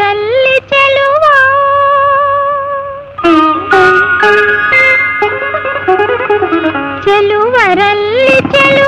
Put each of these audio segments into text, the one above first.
రల్లి చెలువా. చెలువ రల్లి చెలువ.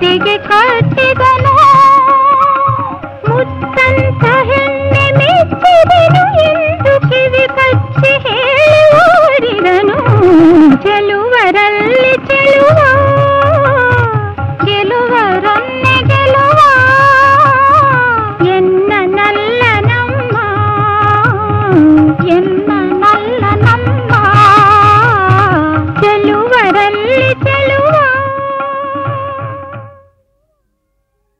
ಮುದ್ದಿಗೆ ಕಟ್ಟಿದನು ಮುತ್ತಂತ ಹೆಣ್ಣೆ ಮೆಚ್ಚಿದನು ಎಂದು ಕಿವಿ ಕಚ್ಚಿ ಹೇಳಿದನು ಚೆಲುವರಲ್ಲಿ ಚೆಲುವ ಗೆಲುವರನ್ನೆ ಗೆಲುವ ಎನ್ನ ನಲ್ಲ ನಮ್ಮ ಎನ್ನ ನಲ್ಲ ನಮ್ಮ ಚೆಲುವರಲ್ಲಿ ಚೆಲುವ